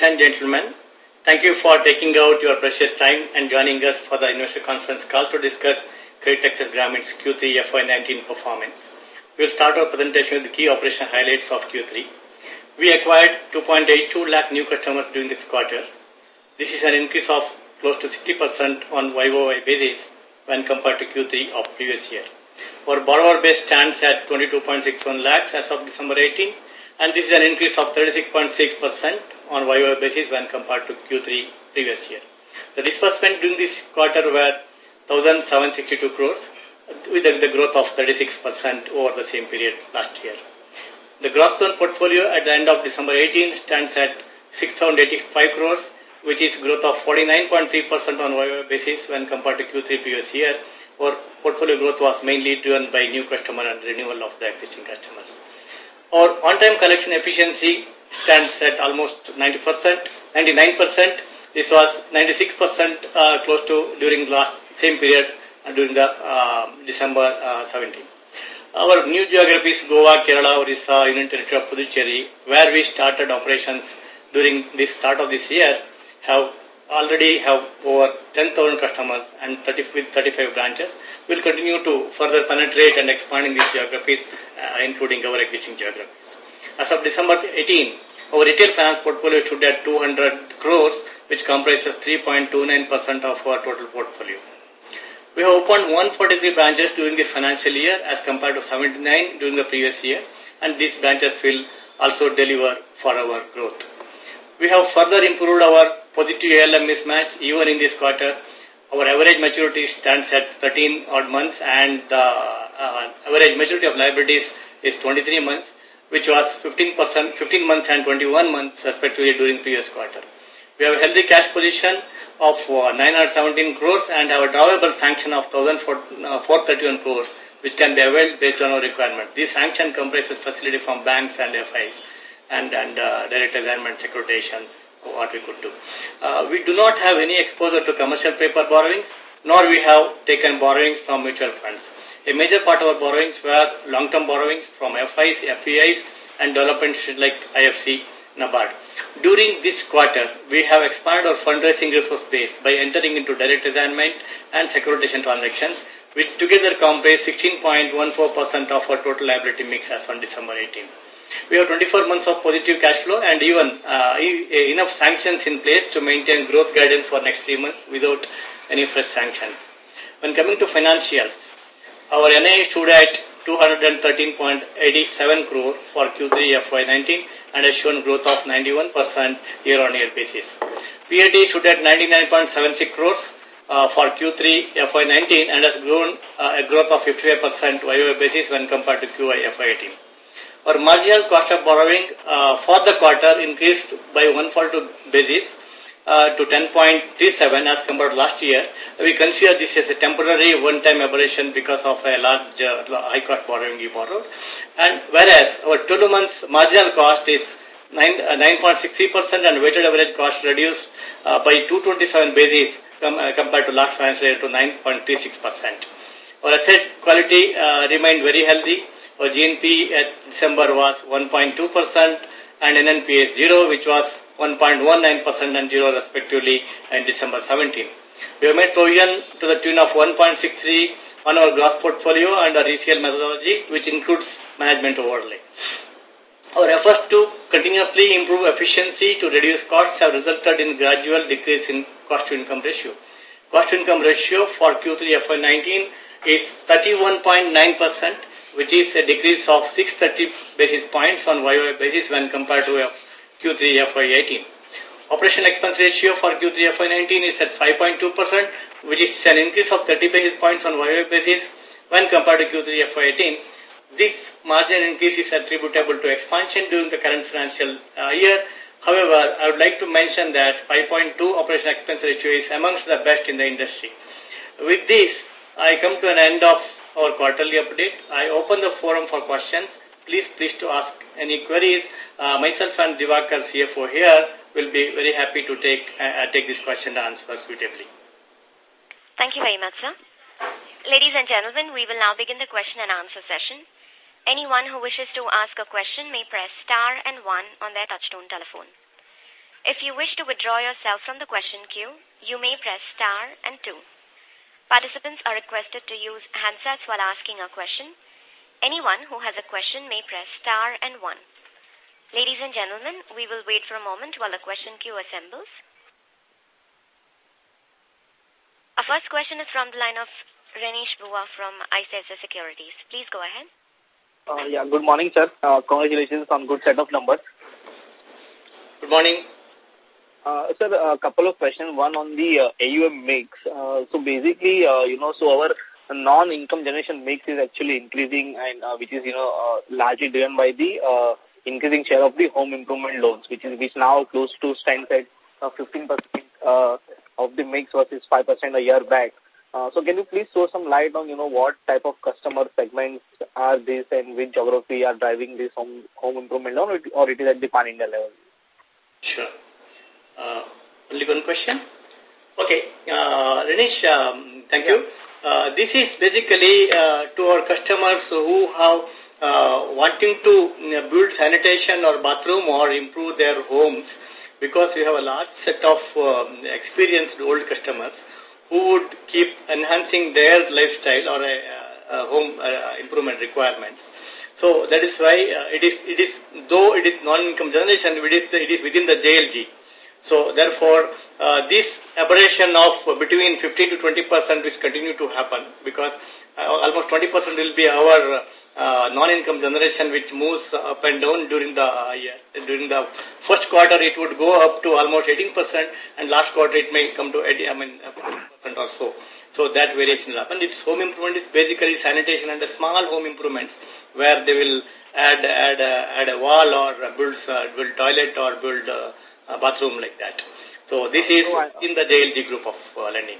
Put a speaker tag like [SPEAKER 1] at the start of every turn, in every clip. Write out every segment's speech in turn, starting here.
[SPEAKER 1] Ladies and gentlemen, thank you for taking out your precious time and joining us for the investor conference call to discuss Credit Access Q3 FY19 performance. We'll start our presentation with the key operational highlights of Q3. We acquired 2.82 lakh new customers during this quarter. This is an increase of close to 60% on YOY basis when compared to Q3 of previous year. Our borrower base stands at 22.61 lakhs as of December 18 and this is an increase of 36.6% on YOY basis when compared to Q3 previous year. The disbursement during this quarter were 1,762 crores with the growth of 36% over the same period last year. The gross loan portfolio at the end of December 18 stands at 685 crores, which is growth of 49.3% on YOY basis when compared to Q3 previous year, or portfolio growth was mainly driven by new customer and renewal of the existing customers. Our on-time collection efficiency stands at almost 90%, 99%. This was 96% uh, close to during the last, same period uh, during the uh, December uh, 17. Our new geographies, Goa, Kerala, Orissa, Union Territory of Puducherry, where we started operations during the start of this year, have already have over 10,000 customers and 30, with 35 branches. We'll continue to further penetrate and expand in these geographies, uh, including our existing geographies. As of December 18, our retail finance portfolio stood at 200 crores, which comprises 3.29% of our total portfolio. We have opened 143 branches during the financial year as compared to 79 during the previous year, and these branches will also deliver for our growth. We have further improved our positive ALM mismatch even in this quarter. Our average maturity stands at 13 odd months and the uh, average maturity of liabilities is 23 months, which was 15%, 15 months and 21 months respectively during previous quarter. We have a healthy cash position of uh, 917 crores and have a drawable sanction of 1,431 uh, crores, which can be availed based on our requirement. This sanction comprises facility from banks and FIs and, and uh, direct assignment securitization what we could do. Uh, we do not have any exposure to commercial paper borrowings, nor we have taken borrowings from mutual funds. A major part of our borrowings were long-term borrowings from FIs, FEIs, and development like IFC, NABARD. During this quarter, we have expanded our fundraising resource base by entering into direct assignment and securitization transactions, which together comprise 16.14% of our total liability mix as on December 18 we have 24 months of positive cash flow and even uh, enough sanctions in place to maintain growth guidance for next three months without any fresh sanctions. When coming to financials, our NII stood at 213.87 crore for Q3 FY19 and has shown growth of 91% year-on-year basis. PAT stood at 99.76 crores uh, for Q3 FY19 and has grown uh, a growth of 55% year basis when compared to QI FY18. Our marginal cost of borrowing uh, for the quarter increased by 142 basis uh, to 10.37 as compared to last year. We consider this as a temporary one-time aberration because of a large uh, high-cost borrowing we borrowed. And whereas our 12 months marginal cost is 9.63% uh, and weighted average cost reduced uh, by 227 basis com uh, compared to last financial year to 9.36%. Our asset quality uh, remained very healthy. GNP at December was 1.2% and NNP is 0, which was 1.19% and 0 respectively in December 17. We have made provision to the tune of 1.63 on our gross portfolio and our ECL methodology, which includes management overlay. Our efforts to continuously improve efficiency to reduce costs have resulted in gradual decrease in cost-to-income ratio. Cost-to-income ratio for Q3 FY19 is 31.9% which is a decrease of 630 basis points on YOY basis when compared to Q3 FY18. Operation expense ratio for Q3 FY19 is at 5.2%, which is an increase of 30 basis points on YOY basis when compared to Q3 FY18. This margin increase is attributable to expansion during the current financial uh, year. However, I would like to mention that 5.2 operation expense ratio is amongst the best in the industry. With this, I come to an end of our quarterly update. I open the forum for questions. Please, please to ask any queries. Uh, myself and Divakar, CFO here, will be very happy to take, uh, uh, take this question and answer suitably.
[SPEAKER 2] Thank you very much, sir. Ladies and gentlemen, we will now begin the question and answer session. Anyone who wishes to ask a question may press star and 1 on their touchtone telephone. If you wish to withdraw yourself from the question queue, you may press star and 2. Participants are requested to use handsets while asking a question. Anyone who has a question may press star and one. Ladies and gentlemen, we will wait for a moment while the question queue assembles. Our first question is from the line of Renish Bhuva from ICICI Securities. Please go ahead.
[SPEAKER 3] Uh, yeah, good morning, sir. Uh, congratulations on good set of numbers. Good morning. Uh, sir, a couple of questions. One on the uh, AUM mix. Uh, so basically, uh, you know, so our non-income generation mix is actually increasing and uh, which is, you know, uh, largely driven by the uh, increasing share of the home improvement loans, which is which now close to stands at 15% uh, uh, of the mix versus 5% a year back. Uh, so can you please throw some light on, you know, what type of customer segments are these and which geography are driving this home, home improvement loan or it, or it is at the pan-India level?
[SPEAKER 1] Sure. Uh, only one question? Okay. Uh, Renish, um, thank yeah. you. Uh, this is basically uh, to our customers who have uh, wanting to uh, build sanitation or bathroom or improve their homes because we have a large set of um, experienced old customers who would keep enhancing their lifestyle or a, uh, a uh, home uh, improvement requirements. So that is why uh, it is, it is, though it is non-income generation, it is, it is within the JLG. So therefore, uh, this aberration of between 15 to 20 percent is continue to happen because uh, almost 20 percent will be our uh, non-income generation which moves up and down during the uh, year. During the first quarter, it would go up to almost 18 percent, and last quarter it may come to 80, I mean, uh, percent or so. So that variation will happen. This home improvement is basically sanitation and the small home improvements where they will add add add a wall or build uh, build toilet or build. Uh, uh, bathroom like that.
[SPEAKER 3] So this is oh,
[SPEAKER 1] in the JLG group of uh, lending.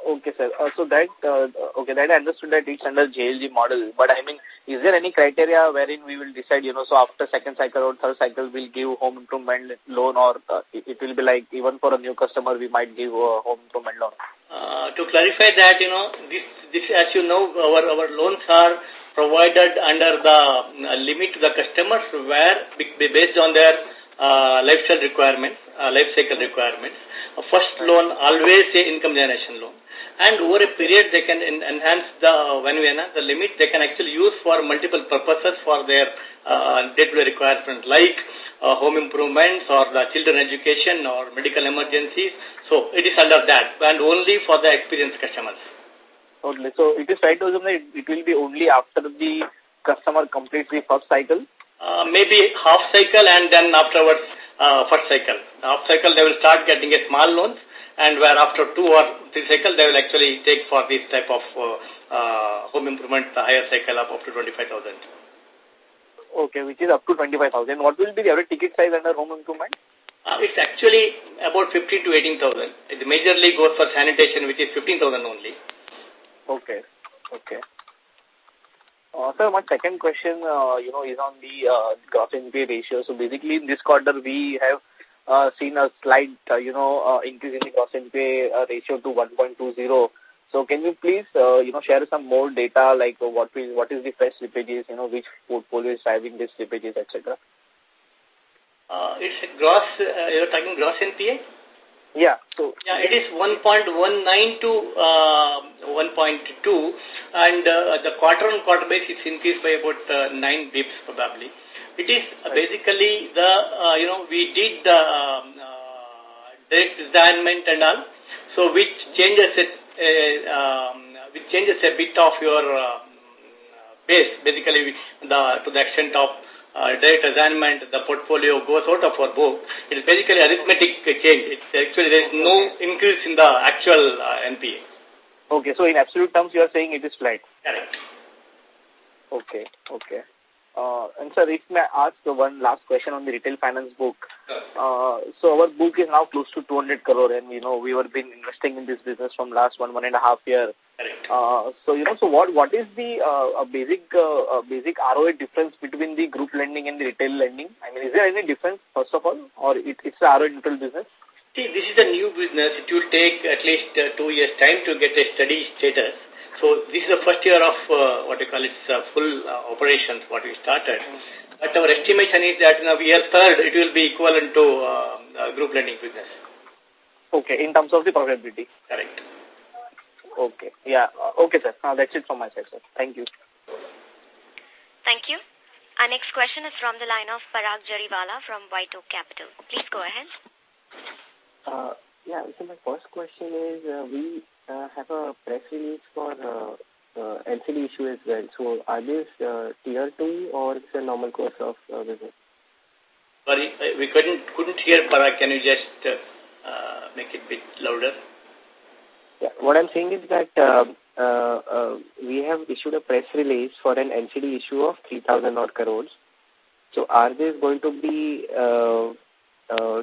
[SPEAKER 3] Okay, sir. Uh, so that, uh, okay, that I understood that it's under JLG model. But I mean, is there any criteria wherein we will decide, you know, so after second cycle or third cycle, we'll give home improvement loan or uh, it will be like even for a new customer, we might give a home improvement loan? Uh, to clarify
[SPEAKER 1] that, you know, this, this, as you know, our, our loans are provided under the uh, limit to the customers where based on their uh, lifestyle requirements, uh, life cycle requirements. first loan always a income generation loan. And over a period they can enhance the uh, when Vanuena, the limit they can actually use for multiple purposes for their uh, day-to-day requirements like uh, home improvements or the children education or medical emergencies. So it is under that and only for the experienced customers.
[SPEAKER 3] Totally. So it is right to assume that it will be only after the customer completes the
[SPEAKER 1] first cycle uh, maybe half cycle and then afterwards uh, first cycle. Half cycle they will start getting a small loans and where after two or three cycle they will actually take for this type of uh, uh, home improvement the higher cycle up, up to 25,000.
[SPEAKER 3] Okay, which is up to 25,000. What will be the average ticket size under home improvement? Uh, it's actually
[SPEAKER 1] about 15 to 18,000. It majorly goes
[SPEAKER 3] for sanitation, which is 15,000 only. Okay, okay. Uh, sir, my second question, uh, you know, is on the uh, gross NPA ratio. So basically, in this quarter, we have uh, seen a slight, uh, you know, uh, increase in the gross NPA uh, ratio to 1.20. So can you please, uh, you know, share some more data, like what is what is the fresh slippages, you know, which portfolio is driving these slippages, etc.
[SPEAKER 1] Uh, it's gross. Uh, you're talking gross NPA.
[SPEAKER 3] Yeah. So
[SPEAKER 1] yeah, it is 1.19
[SPEAKER 3] to
[SPEAKER 1] uh, 1.2, and uh, the quarter-on-quarter basis base it's increased by about uh, nine bips probably. It is basically the uh, you know we did the um, uh, direct assignment and all, so which changes it, uh, um, which changes a bit of your um, uh, base basically the to the extent of uh, direct assignment, the portfolio goes out of our book, it is basically arithmetic change. It's actually, there is no increase in the actual uh, NPA.
[SPEAKER 3] Okay, so in absolute terms, you are saying it is flat. Correct. Okay, okay. Uh, and sir, if may I ask one last question on the retail finance book. Uh, so our book is now close to 200 crore and, you know, we were been investing in this business from last one, one and a half year. Uh, so, you know, so what, what is the uh, basic uh, basic ROA difference between the group lending and the retail lending? I mean, is there any difference, first of all, or it, it's a ROA neutral business? See, this is a new business. It will take at least uh, two years' time to get a steady status.
[SPEAKER 1] So this is the first year of uh, what you call it, uh, full uh, operations, what we started. But our estimation is that in the year third, it will be equivalent to uh, uh, group lending
[SPEAKER 3] business. Okay, in terms of the profitability. Correct. Okay. Yeah. Uh, okay, sir. Now that's it from my side, sir. Thank you.
[SPEAKER 2] Thank you. Our next question is from the line of Parag Jariwala from White Oak Capital. Please go ahead.
[SPEAKER 3] Uh, yeah, so my first question is uh, we uh, have a press release for uh, uh, NCD issue as well. So are these uh, tier 2 or it's a normal course of uh, business?
[SPEAKER 1] Sorry, uh, we couldn't, couldn't hear Parag. Can you just uh, uh make it a bit louder?
[SPEAKER 3] Yeah, what I'm saying is that uh, uh, uh, we have issued a press release for an NCD issue of 3,000 odd crores. So are these going to be uh,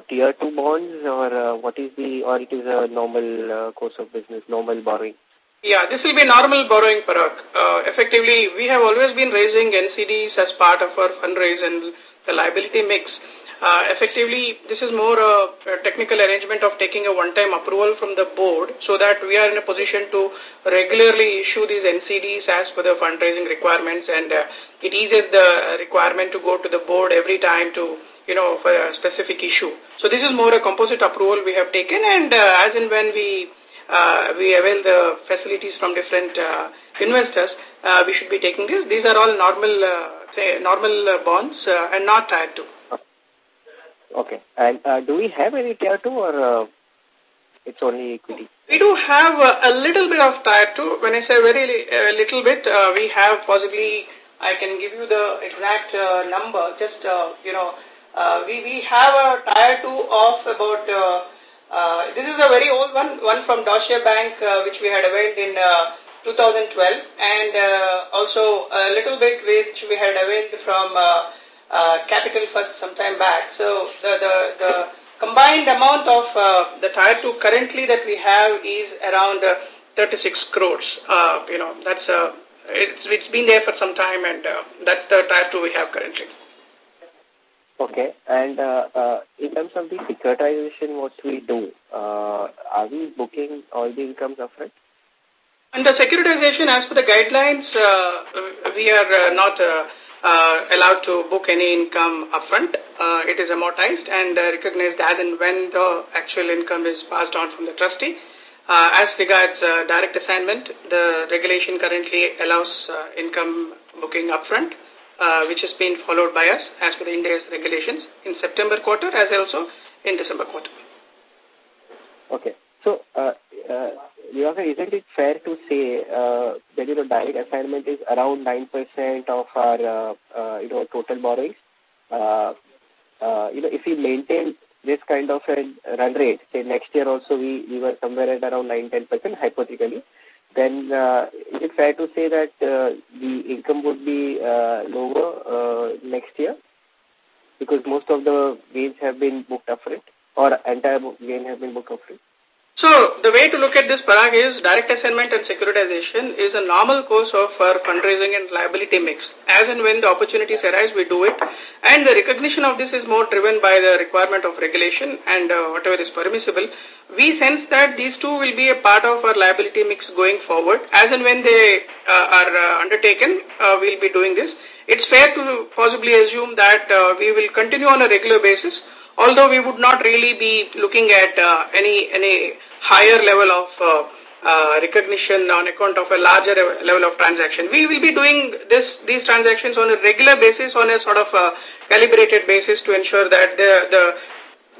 [SPEAKER 3] tier two bonds or uh, what is the, or it is a normal uh, course of business, normal borrowing?
[SPEAKER 4] Yeah, this will be normal borrowing, Parag. Uh, effectively, we have always been raising NCDs as part of our fundraise and the liability mix. Uh, effectively, this is more a, a technical arrangement of taking a one-time approval from the board so that we are in a position to regularly issue these NCDs as per the fundraising requirements and uh, it eases the requirement to go to the board every time to, you know, for a specific issue. So this is more a composite approval we have taken and uh, as and when we uh, we avail the facilities from different uh, investors, uh, we should be taking this. These are all normal, uh, say, normal uh, bonds uh, and not tied to.
[SPEAKER 5] Okay. And uh, do we have any tier
[SPEAKER 3] two or uh, it's only equity?
[SPEAKER 4] We do have a, uh, a little bit of tier two. When I say very little bit, uh, we have possibly, I can give you the exact uh, number. Just, uh, you know, uh, we, we have a tier two of about, uh, uh, this is a very old one, one from Deutsche Bank, uh, which we had availed in uh, 2012, and uh, also a little bit which we had availed from uh, uh, capital for some time back. So the, the, the combined amount of uh, the Tier 2 currently that we have is around uh, 36 crores. Uh, you know, that's uh, it's, it's been there for some time and uh, that's the Tier 2 we have
[SPEAKER 3] currently. Okay, and uh, uh, in terms of the securitization, what we do, uh, are we booking all the incomes upfront? Under
[SPEAKER 4] securitization, as per the guidelines, uh, we are uh, not uh, uh, allowed to book any income upfront. Uh, it is amortized and uh, recognized as and when the actual income is passed on from the trustee. Uh, as regards uh, direct assignment, the regulation currently allows uh, income booking upfront, uh, which has been followed by us as per the Ind AS regulations in September quarter as also in December quarter.
[SPEAKER 3] Okay. So, uh, uh, know, isn't it fair to say uh, that, you know, direct assignment is around 9% of our, uh, uh, you know, total borrowings? Uh, uh, you know, if we maintain this kind of a run rate, say next year also we, we were somewhere at around 9-10% hypothetically, then uh, is it fair to say that uh, the income would be uh, lower uh, next year? Because most of the gains have been booked upfront or entire gain have been booked upfront?
[SPEAKER 4] So the way to look at this, Parag, is direct assignment and securitization is a normal course of our fundraising and liability mix. As and when the opportunities arise, we do it. And the recognition of this is more driven by the requirement of regulation and uh, whatever is permissible. We sense that these two will be a part of our liability mix going forward. As and when they uh, are uh, undertaken, uh, we'll be doing this. It's fair to possibly assume that uh, we will continue on a regular basis although we would not really be looking at any any higher level of uh, uh, recognition on account of a larger level of transaction. We will be doing this these transactions on a regular basis, on a sort of a uh, calibrated basis to ensure that the, the,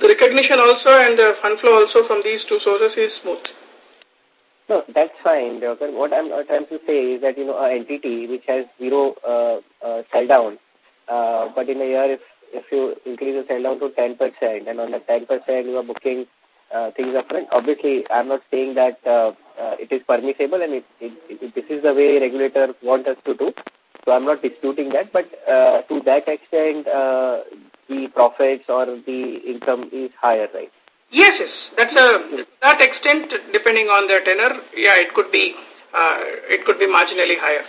[SPEAKER 4] the recognition also and the fund flow also from these two sources is smooth.
[SPEAKER 3] No, that's fine, Divakar. What I'm trying to say is that, you know, an entity which has zero uh, uh, sell down, uh, but in a year if, if you increase the sell down to 10% and on the 10% you are booking uh, things are current. Obviously, I'm not saying that uh, uh, it is permissible and it, it, it, this is the way regulators want us to do. So I'm not disputing that, but uh, to that extent, uh, the profits or the income is higher, right?
[SPEAKER 4] Yes, yes. That's a uh, that extent, depending on the tenor, yeah, it could be uh, it could be marginally higher.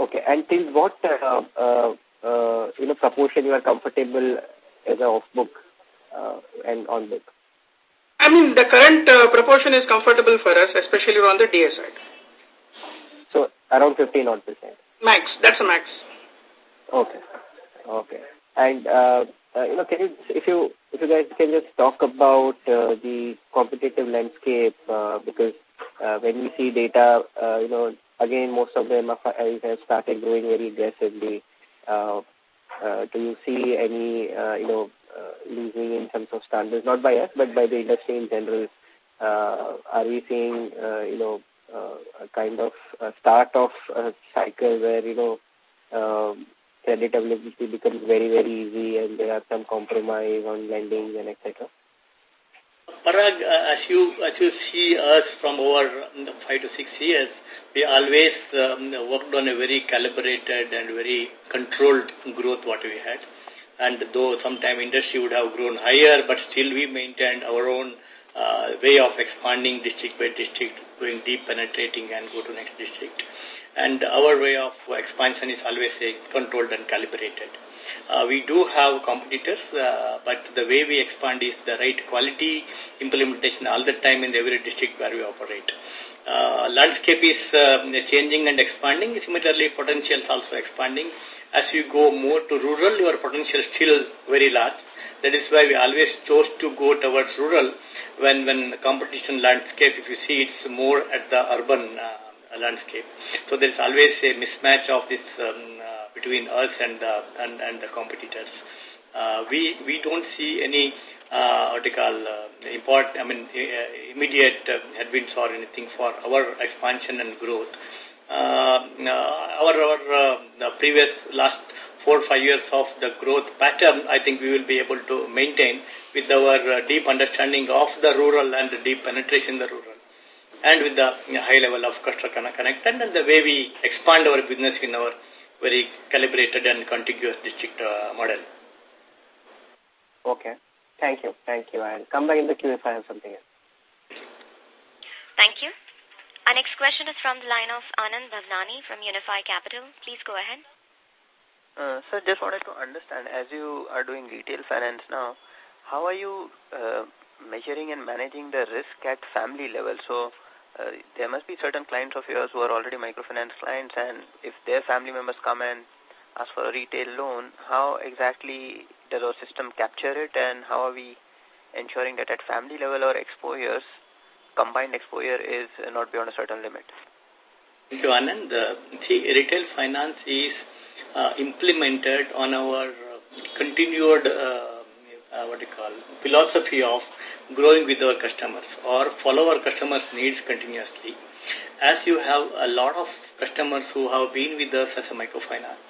[SPEAKER 3] Okay, and till what uh, uh, uh, you know proportion you are comfortable as a off book uh, and on book?
[SPEAKER 4] I mean, the current uh, proportion is comfortable for us, especially on the DA side.
[SPEAKER 3] So, around 15 odd percent?
[SPEAKER 4] Max, that's a max.
[SPEAKER 3] Okay. Okay. And, uh, uh, you know, can you, if you, if you guys can just talk about uh, the competitive landscape, uh, because uh, when we see data, uh, you know, again, most of them have started growing very aggressively. Uh, uh, do you see any, uh, you know, uh, losing in terms of standards, not by us, but by the industry in general? Uh, are we seeing, uh, you know, a kind of a start of a cycle where, you know, uh, credit availability becomes very, very easy and there are some compromise on lending and etc.?
[SPEAKER 1] Parag, as you, as you see us from over mm, five to six years, we always um, worked on a very calibrated and very controlled growth what we had and though sometime industry would have grown higher, but still we maintained our own uh, way of expanding district by district, going deep penetrating and go to next district. And our way of expansion is always controlled and calibrated. Uh, we do have competitors, uh, but the way we expand is the right quality implementation all the time in every district where we operate uh, landscape is uh, changing and expanding. Similarly, potential is also expanding. As you go more to rural, your potential is still very large. That is why we always chose to go towards rural when, when the competition landscape, if you see, it's more at the urban uh, landscape. So there is always a mismatch of this um, uh, between us and, uh, and, and the competitors. Uh, we, we don't see any uh, what you call uh, import, I mean, uh, immediate uh, headwinds or anything for our expansion and growth. Uh, uh our our uh, previous last four or five years of the growth pattern, I think we will be able to maintain with our uh, deep understanding of the rural and the deep penetration in the rural and with the high level of customer connect and, and the way we expand our business in our very calibrated and contiguous
[SPEAKER 3] district uh, model. Okay. Thank you. Thank you. I'll come back in the queue if I have something else.
[SPEAKER 2] Thank you. Our next question is from the line of Anand Bhavnani from Unifi Capital. Please go ahead.
[SPEAKER 3] Uh, sir, just
[SPEAKER 6] wanted to understand, as you are doing retail finance now, how are you uh, measuring and managing the risk at family level? So uh, there must be certain clients of yours who are already microfinance clients, and if their family members come and ask for a retail loan, how exactly detect our system capture it and how are we ensuring that at family level our exposures, combined exposure is not beyond a certain limit? Thank you, Anand. Uh, see, retail finance is uh, implemented
[SPEAKER 1] on our uh, continued, what do you call, philosophy of growing with our customers or follow our customers' needs continuously as you have a lot of customers who have been with us as a microfinance,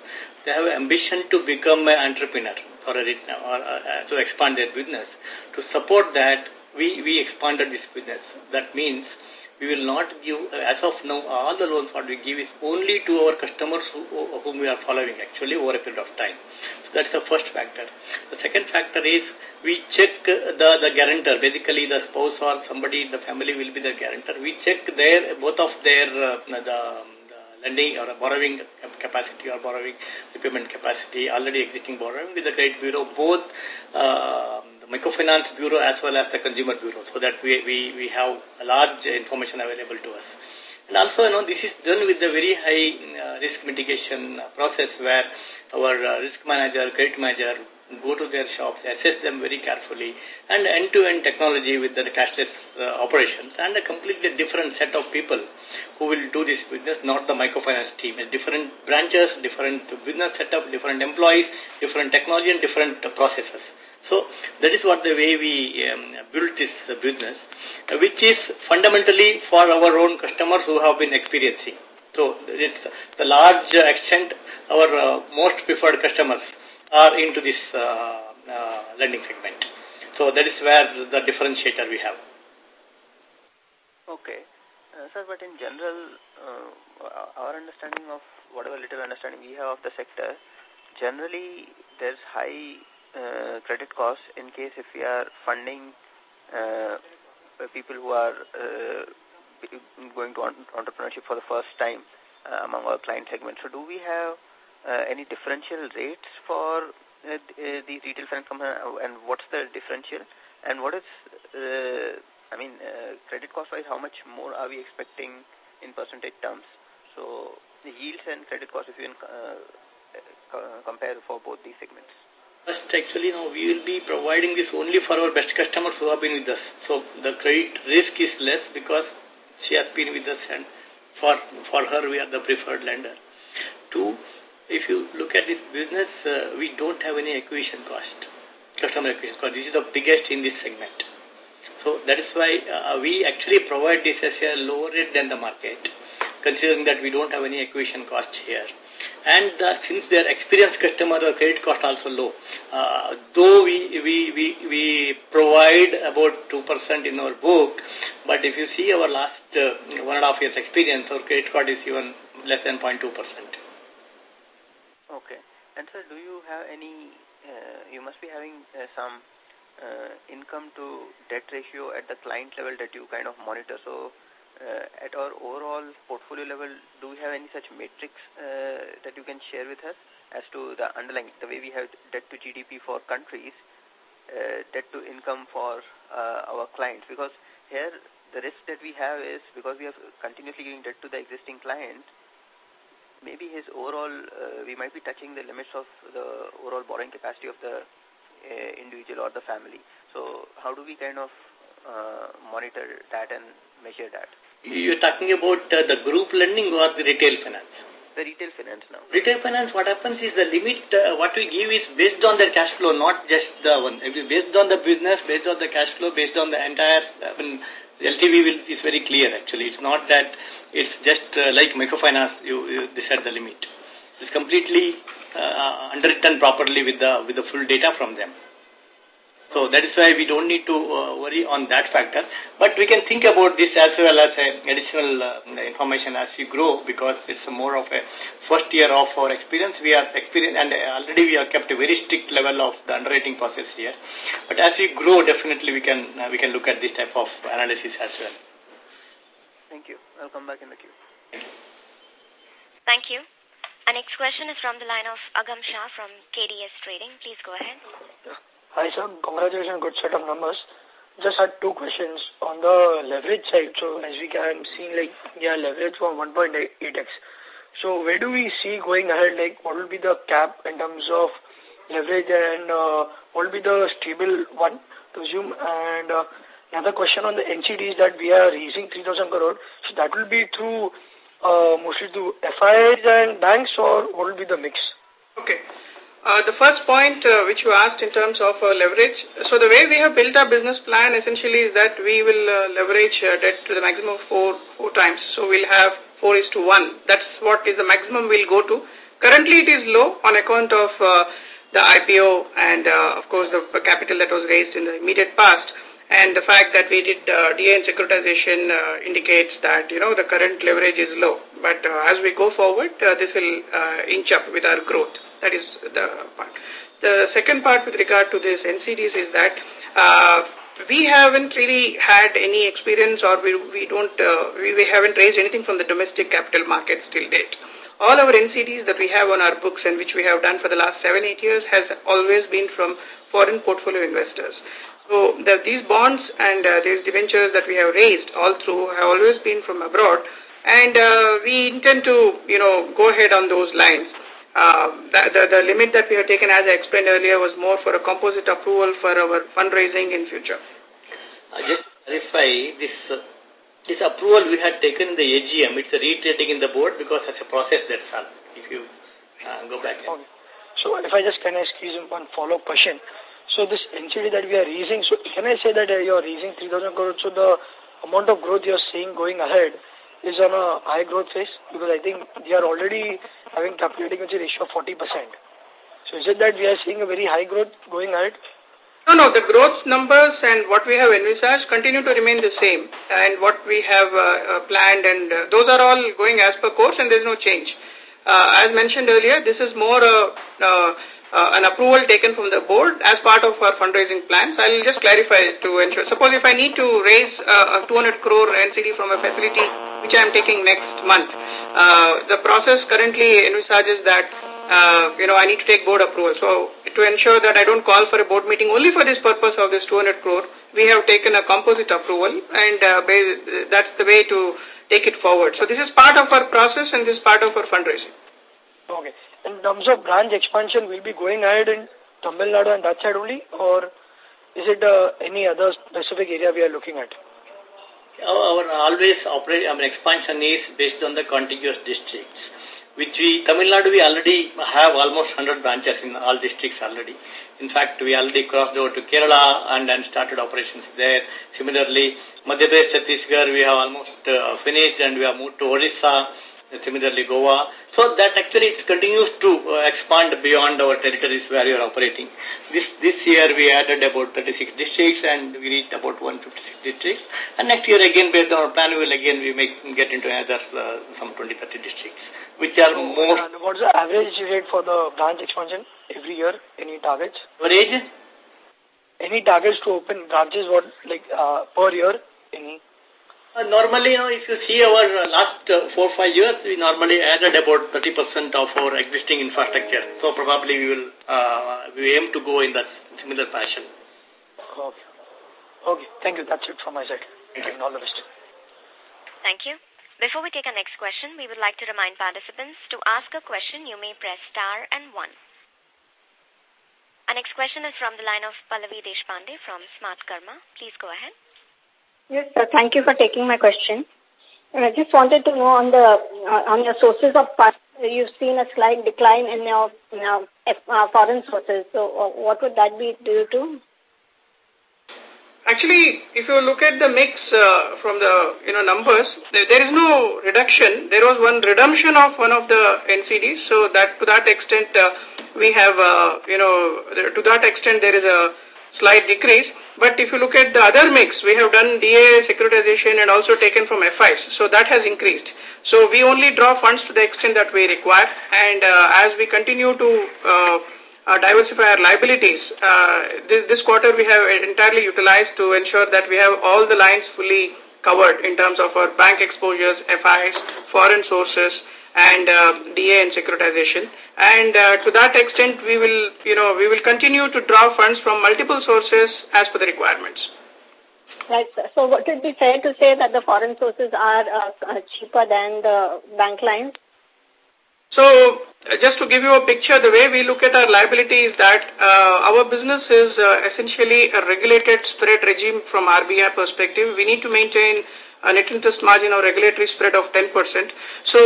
[SPEAKER 1] they have ambition to become an entrepreneur or, a, or uh, to expand their business. To support that, we, we expanded this business. That means we will not give, as of now, all the loans what we give is only to our customers who, whom we are following actually over a period of time. So that's the first factor. The second factor is we check the, the guarantor. Basically, the spouse or somebody in the family will be the guarantor. We check their, both of their, uh, the, lending or borrowing capacity or borrowing repayment capacity, already existing borrowing with the credit bureau, both uh, microfinance bureau as well as the consumer bureau so that we, we, we have a large information available to us. And also, you know, this is done with the very high uh, risk mitigation process where our uh, risk manager, credit manager go to their shops, assess them very carefully and end-to-end -end technology with the cashless uh, operations and a completely different set of people who will do this business, not the microfinance team. It's different branches, different business setup, different employees, different technology and different processes. So that is what the way we um, built this business, which is fundamentally for our own customers who have been experiencing. So it's the large extent our uh, most preferred customers are into this uh, uh, lending segment. So that is where the differentiator we have.
[SPEAKER 6] Okay. sir, but in general, our understanding of whatever little understanding we have of the sector, generally there's high uh, credit costs in case if we are funding uh, uh people who are uh, going to entrepreneurship for the first time uh, among our client segment. So do we have uh, any differential rates for uh, uh these retail finance companies uh, and what's the differential? And what is, uh, I mean, uh, credit cost-wise, how much more are we expecting in percentage terms? So the yields and credit cost, if you can uh, compare for both these segments.
[SPEAKER 1] First, actually, now we will be providing this only for our best customers who have been with us. So the credit risk is less because she has been with us and for, for her we are the preferred lender. Two, if you look at this business, uh, we don't have any acquisition cost, customer acquisition cost. This is the biggest in this segment. So that is why uh, we actually provide this as a lower rate than the market, considering that we don't have any acquisition cost here and the, since are experienced customer our credit cost also low, uh, though we, we, we, we provide about 2% in our book, but if you see our last uh, one and a half years experience, our credit cost is even less than 0.2%.
[SPEAKER 6] Okay. And sir, do you have any, uh, you must be having uh, some uh, income to debt ratio at the client level that you kind of monitor. So uh, at our overall portfolio level, do we have any such metrics uh, that you can share with us as to the underlying, the way we have debt to GDP for countries, uh, debt to income for uh, our clients? Because here the risk that we have is because we are continuously giving debt to the existing client, maybe his overall, uh, we might be touching the limits of the overall borrowing capacity of the uh, individual or the family. So how do we kind of monitor that and measure that? You're talking about uh, the group
[SPEAKER 1] lending or the retail finance? The retail finance now. Retail finance, what happens is the limit, uh, what we give is based on their cash flow, not just the one. Based on the business, based on the cash flow, based on the entire, I mean, LTV will, is very clear actually. It's not that it's just uh, like microfinance, you, you decide the limit. It's completely uh, underwritten properly with the, with the full data from them. So that is why we don't need to uh, worry on that factor. But we can think about this as well as uh, additional uh, information as we grow because it's more of a first year of our experience. We are experienced and already we have kept a very strict level of the underwriting process here. But as we grow, definitely we can uh, we can look at this type of analysis as well.
[SPEAKER 6] Thank you. I'll come back in
[SPEAKER 7] the queue. Thank you.
[SPEAKER 2] Thank you. Our next question is from the line of Agam Shah from KDS Trading. Please go ahead.
[SPEAKER 8] Hi, sir. Congratulations. Good set of numbers. Just had two questions on the leverage side. So as we can see, like, yeah, leverage from 1.8x. So where do we see going ahead? Like, what will be the cap in terms of leverage and uh, what will be the stable one to zoom? And uh, another question on the NCDs that we are raising 3,000 crore. So that will be through uh, mostly through FIs and banks or what will be the mix? Okay. Uh,
[SPEAKER 4] the first point uh, which you asked in terms of uh, leverage,
[SPEAKER 8] so the way we have built our business plan essentially
[SPEAKER 4] is that we will uh, leverage uh, debt to the maximum of four, four times. So we'll have four is to one. That's what is the maximum we'll go to. Currently it is low on account of uh, the IPO and of course the capital that was raised in the immediate past. And the fact that we did uh, DA and securitization uh, indicates that, you know, the current leverage is low. But uh, as we go forward, uh, this will uh, inch up with our growth. That is the part. The second part with regard to this NCDs is that uh, we haven't really had any experience or we, we don't, uh, we, we haven't raised anything from the domestic capital markets till date. All our NCDs that we have on our books and which we have done for the last seven, eight years has always been from foreign portfolio investors. So the, these bonds and uh, these debentures that we have raised all through have always been from abroad and uh, we intend to, you know, go ahead on those lines. Uh, the, the, limit that we have taken, as I explained earlier, was more for a composite approval for our fundraising in future. Uh,
[SPEAKER 1] just to clarify, this, uh, this approval we had taken in the AGM, it's a reiterating in the board because it's a process, that's all, if you uh, go back. Okay. So if I just can
[SPEAKER 8] I squeeze in one follow-up question. So this NCD that we are raising, so can I say that uh, you are raising 3,000 crores, so the amount of growth you are seeing going ahead, is on a high growth phase because I think they are already having capital ratio of 40%. So is it that we are seeing a very high growth going ahead?
[SPEAKER 4] No, no, the growth numbers and what we have envisaged continue to remain the same and what we have uh, uh, planned and uh, those are all going as per course and there is no change. Uh, as mentioned earlier, this is more a uh, uh, an approval taken from the board as part of our fundraising plans. I'll just clarify to ensure. Suppose if I need to raise uh, a 200 crore NCD from a facility which I am taking next month, uh, the process currently envisages that uh, you know, I need to take board approval. So to ensure that I don't call for a board meeting only for this purpose of this 200 crore, we have taken a composite approval and uh, that's the way to take it forward. So this is part of our
[SPEAKER 8] process and this is part of our fundraising. Okay in terms of branch expansion, will be going ahead in Tamil Nadu and that side only, or is it uh, any other specific area we are looking at?
[SPEAKER 1] Our always operate, I mean, expansion is based on the contiguous districts, which we, Tamil Nadu, we already have almost 100 branches in all districts already. In fact, we already crossed over to Kerala and, started operations there. Similarly, Madhya Pradesh, Chhattisgarh, we have almost uh, finished and we have moved to Odisha uh, similarly Goa. So that actually it continues to uh, expand beyond our territories where we are operating. This this year we added about 36 districts and we reached about 156 districts. And next year again based on our plan we will again we may get into another uh, some 20, 30 districts which are so, more... And
[SPEAKER 8] what's the average rate for the branch expansion every year? Any targets? Average? Any targets to open branches what like uh, per year? Any? Uh, normally, you uh, know, if you see our uh, last uh, four or five years,
[SPEAKER 1] we normally added about 30% of our existing infrastructure. So probably we will uh, we aim to go in that similar fashion. Okay. Okay. Thank you.
[SPEAKER 8] That's it from my side. Thank you. All the best.
[SPEAKER 2] Thank you. Before we take our next question, we would like to remind participants to ask a question. You may press star and one. Our next question is from the line of Pallavi Deshpande from Smartkarma. Please go ahead.
[SPEAKER 9] Yes, sir. Thank you for taking my question. I just wanted to know on the
[SPEAKER 2] uh,
[SPEAKER 9] on your sources of funds, you've seen a slight decline in your, uh, foreign sources. So uh, what would that be due to?
[SPEAKER 4] Actually, if you look at the mix uh, from the you know numbers, there, there is no reduction. There was one redemption of one of the NCDs, so that to that extent uh, we have uh, you know to that extent there is a slight decrease. But if you look at the other mix, we have done DA securitization and also taken from FIs. So that has increased. So we only draw funds to the extent that we require. And uh, as we continue to uh, uh, diversify our liabilities, uh, this, this quarter we have entirely utilized to ensure that we have all the lines fully covered in terms of our bank exposures, FIs, foreign sources, and uh, DA and securitization. And uh, to that extent, we will, you know, we will continue to draw funds from multiple sources as per the requirements.
[SPEAKER 9] Right, So would it be fair to say that the foreign sources are uh, uh cheaper than the bank lines?
[SPEAKER 4] So, uh, just to give you a picture, the way we look at our liability is that uh, our business is uh, essentially a regulated spread regime from RBI perspective. We need to maintain a net interest margin or regulatory spread of 10%. So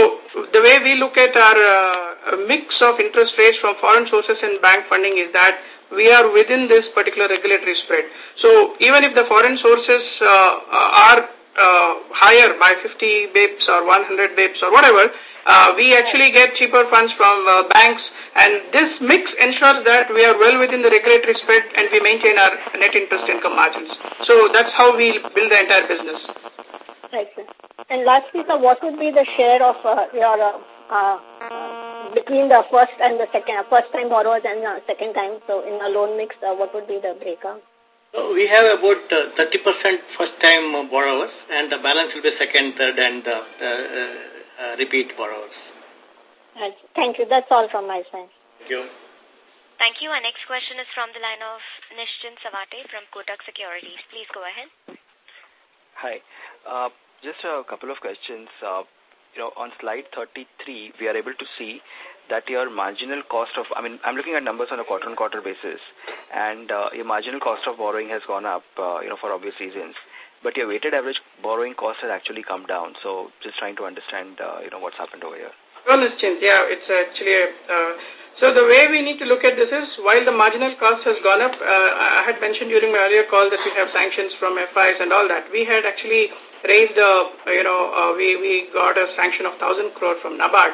[SPEAKER 4] the way we look at our uh, mix of interest rates from foreign sources and bank funding is that we are within this particular regulatory spread. So even if the foreign sources uh, are uh, higher by 50 bips or 100 bips or whatever, uh, we actually get cheaper funds from uh, banks and this mix ensures that we are well within the regulatory spread and we maintain our net interest income margins. So that's how we build the entire business.
[SPEAKER 9] Right, sir. And lastly, sir, what would be the share of uh, your uh, uh, between the first and the second, uh, first time borrowers and second time? So in a loan mix, uh, what would be the breakup?
[SPEAKER 1] So we have about 30% uh, first time borrowers and the balance will be second, third and repeat
[SPEAKER 6] borrowers.
[SPEAKER 9] Thank you. That's all from my side. Thank you.
[SPEAKER 2] Thank you. Our next question is from the line of Nischint Chawathe from Kotak Securities. Please go ahead.
[SPEAKER 5] Hi. Uh, just a couple of questions. Uh, you know, on slide 33, we are able to see that your marginal cost of, I mean, I'm looking at numbers on a quarter-on-quarter -quarter basis, and uh, your marginal cost of borrowing has gone up, uh, you know, for obvious reasons. But your weighted average borrowing cost has actually come down. So just trying to understand, uh, you know, what's happened over here.
[SPEAKER 4] Well, Nischint, yeah, it's actually... Uh, so the way we need to look at this is, while the marginal cost has gone up, uh, I had mentioned during my earlier call that we have sanctions from FIs and all that. We had actually raised, a, you know, uh, we, we got a sanction of 1,000 crore from NABARD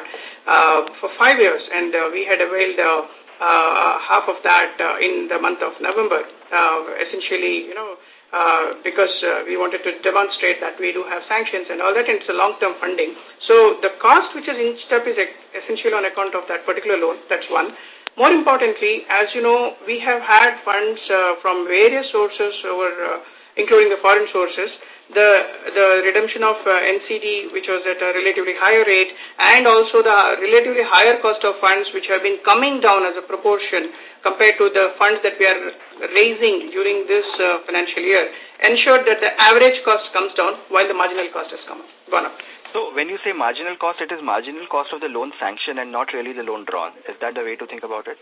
[SPEAKER 4] uh, for five years, and uh, we had availed uh, uh, half of that uh, in the month of November, uh, essentially, you know, uh, because uh, we wanted to demonstrate that we do have sanctions and all that, and it's a long-term funding. So the cost which is inched up is essentially on account of that particular loan. That's one. More importantly, as you know, we have had funds uh, from various sources over, uh, including the foreign sources, the the redemption of uh, NCD, which was at a relatively higher rate, and also the relatively higher cost of funds, which have been coming down as a proportion compared to the funds that we are raising during this uh, financial year, ensured that the
[SPEAKER 5] average cost comes down while the marginal cost has come gone up. So when you say marginal cost, it is marginal cost of the loan sanction and not really the loan drawn. Is that the way to think about it?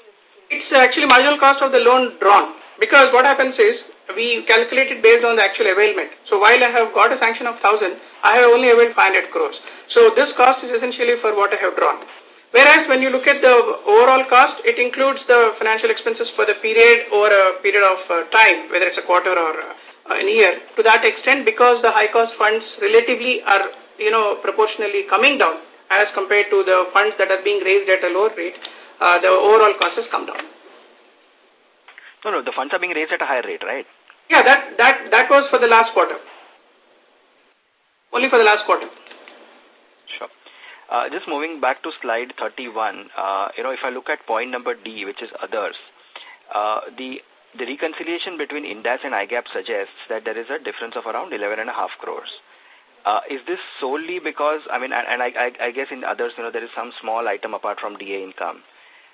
[SPEAKER 5] It's uh, actually marginal
[SPEAKER 4] cost of the loan drawn because what happens is we calculate it based on the actual availment. So while I have got a sanction of 1000, I have only availed 500 crores. So this cost is essentially for what I have drawn. Whereas when you look at the overall cost, it includes the financial expenses for the period or a period of uh, time, whether it's a quarter or uh, an year. To that extent, because the high cost funds relatively are, you know, proportionally coming down as compared to the funds that are being raised at a lower rate, uh, the overall cost has come down.
[SPEAKER 5] No, no, the funds are being raised at a higher rate, right?
[SPEAKER 4] Yeah, that, that, that was for the last quarter.
[SPEAKER 5] Only for the last quarter. Sure. Uh, just moving back to slide 31, uh, you know, if I look at point number D, which is others, uh, the the reconciliation between Ind AS and IGAAP suggests that there is a difference of around 11.5 crores. Uh, is this solely because, I mean, and, and I, I, I, guess in others, you know, there is some small item apart from DA income.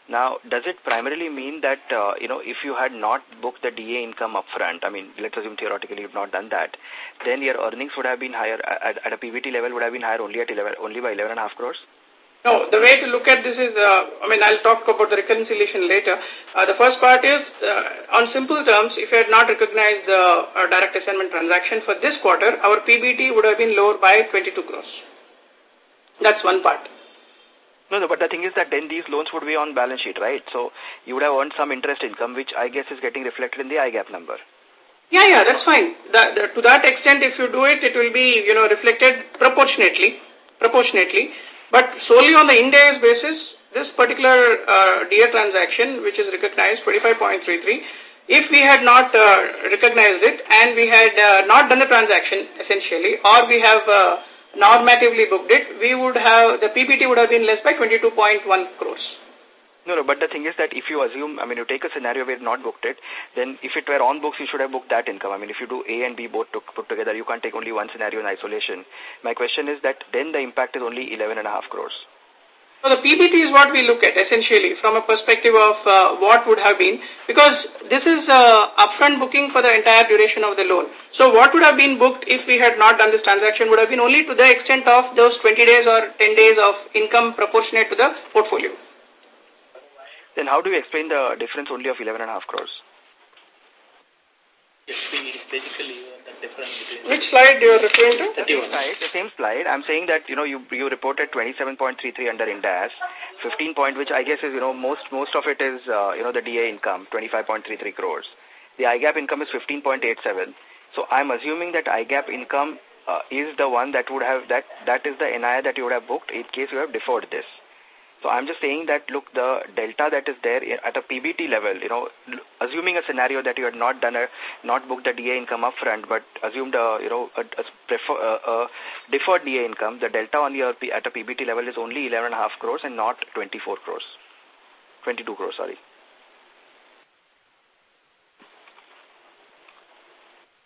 [SPEAKER 5] Now, does it primarily mean that, uh, you know, if you had not booked the DA income upfront, I mean, let's assume theoretically you've not done that, then your earnings would have been higher, at, at a PBT level would have been higher only at 11, only by 11.5 crores?
[SPEAKER 4] No, the way to look at this is, uh, I mean, I'll talk about the reconciliation later. Uh, the first part is, uh, on simple terms, if you had not recognized the uh, direct assignment transaction for
[SPEAKER 5] this quarter, our PBT would have been lower by 22 crores. That's one part. No, no, but the thing is that then these loans would be on balance sheet, right? So you would have earned some interest income, which I guess is getting reflected in the IGAAP number.
[SPEAKER 4] Yeah, yeah, that's fine.
[SPEAKER 5] The, the, to that
[SPEAKER 4] extent, if you do it, it will be, you know, reflected proportionately, proportionately. But solely on the index basis, this particular uh, DA transaction, which is recognized 25.33, if we had not uh, recognized it and we had uh, not done the transaction, essentially, or we have... Uh, normatively booked it, we would have, the PBT would have been less by 22.1
[SPEAKER 5] crores. No, no, but the thing is that if you assume, I mean, you take a scenario where not booked it, then if it were on books, you should have booked that income. I mean, if you do A and B both put together, you can't take only one scenario in isolation. My question is that then the impact is only 11.5 crores.
[SPEAKER 4] So the PBT is what we look at essentially from a perspective of uh, what would have been because this is uh, upfront booking for the entire duration of the loan. So what would have been booked if we had not done this transaction would have been only to the extent of those 20 days or 10 days of
[SPEAKER 5] income proportionate to the portfolio. Then how do you explain the difference only of 11 and a half crores?
[SPEAKER 1] Yes, basically uh, which slide you are referring to? The same slide,
[SPEAKER 5] the same slide. I'm saying that, you know, you, you reported 27.33 under Ind AS, 15 point, which I guess is, you know, most, most of it is, uh, you know, the DA income, 25.33 crores. The IGAAP income is 15.87. So I'm assuming that IGAAP income uh, is the one that would have, that, that is the NIA that you would have booked in case you have deferred this. So I'm just saying that, look, the delta that is there at a PBT level, you know, assuming a scenario that you had not done a, not booked the DA income upfront, but assumed a, you know, a, a, prefer, a, a deferred DA income, the delta on your at a PBT level is only 11.5 crores and not 24 crores, 22 crores, sorry.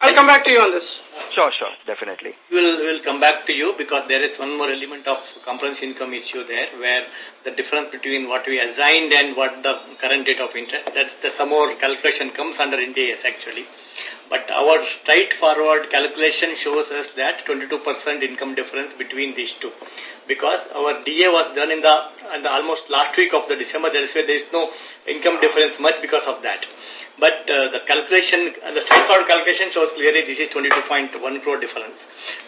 [SPEAKER 1] I'll come back to you on this.
[SPEAKER 5] Sure, sure, definitely.
[SPEAKER 1] We'll, we'll come back to you because there is one more element of comprehensive income issue there where the difference between what we assigned and what the current date of interest, that's the some more calculation comes under Ind AS actually. But our straightforward calculation shows us that 22% income difference between these two. Because our DA was done in the, in the almost last week of the December, that is there is no income difference much because of that but uh, the calculation, the straightforward calculation shows clearly this is 22.1 crore difference.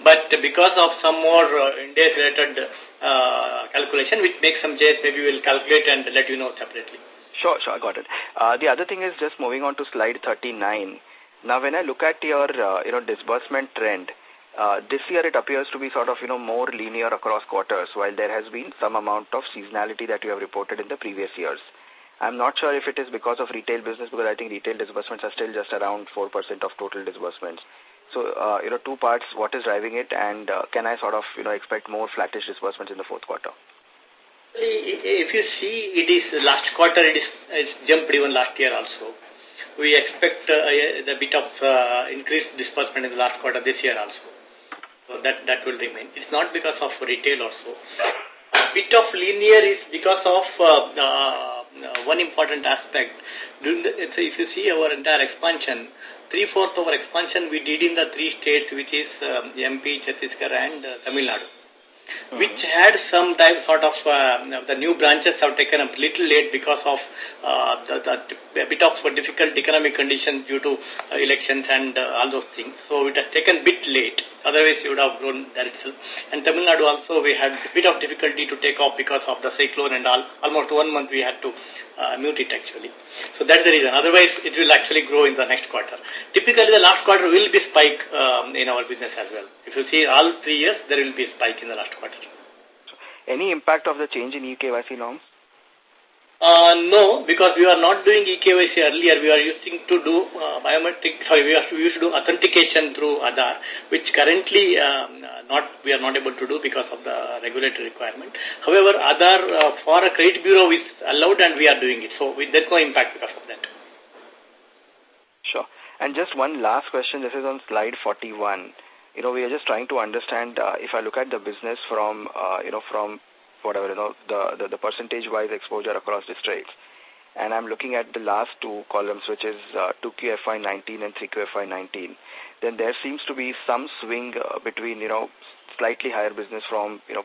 [SPEAKER 1] But because of some more uh, index related uh, calculation, which makes some change, maybe we'll calculate and let you know separately.
[SPEAKER 5] Sure, sure, I got it. Uh, the other thing is just moving on to slide 39. Now, when I look at your, uh, you know, disbursement trend, uh, this year it appears to be sort of, you know, more linear across quarters, while there has been some amount of seasonality that you have reported in the previous years. I'm not sure if it is because of retail business because I think retail disbursements are still just around 4% of total disbursements. So, uh, you know, two parts, what is driving it and uh, can I sort of, you know, expect more flattish disbursements in the fourth quarter?
[SPEAKER 1] If you see, it is last quarter, it is it's jumped even last year also. We expect uh, a, bit of increased disbursement in the last quarter this year also. So that, that will remain. It's not because of retail also. A bit of linear is because of uh, uh, one important aspect. if you see our entire expansion, three-fourth of our expansion we did in the three states, which is um, MP, Chhattisgarh and uh, Tamil Nadu. -hmm. which had some type sort of uh, the new branches have taken up little late because of uh, the, the bit of difficult economic conditions due to uh, elections and uh, all those things. So it has taken bit late. Otherwise, you would have grown there itself. And Tamil Nadu also, we had a bit of difficulty to take off because of the cyclone and all. Almost one month we had to uh, mute it actually. So that's the reason. Otherwise, it will actually grow in the next quarter. Typically, the last quarter will be spike um, in our business as well. If you see all three years, there will be a spike in the last
[SPEAKER 5] any impact of the change in eKYC norms?
[SPEAKER 1] Uh, no, because we are not doing eKYC earlier. We are using to do uh, biometric, sorry, we, are, we used to do authentication through Aadhaar, which currently um, not we are not able to do because of the regulatory requirement. However, Aadhaar uh, for a credit bureau is allowed and we are doing it. So we, there's no impact because of that.
[SPEAKER 5] Sure. And just one last question. This is on slide 41 you know, we are just trying to understand uh, if I look at the business from, uh, you know, from whatever, you know, the, the, the percentage-wise exposure across districts. And I'm looking at the last two columns, which is uh, 2QFI19 and 3QFI19. Then there seems to be some swing uh, between, you know, slightly higher business from, you know,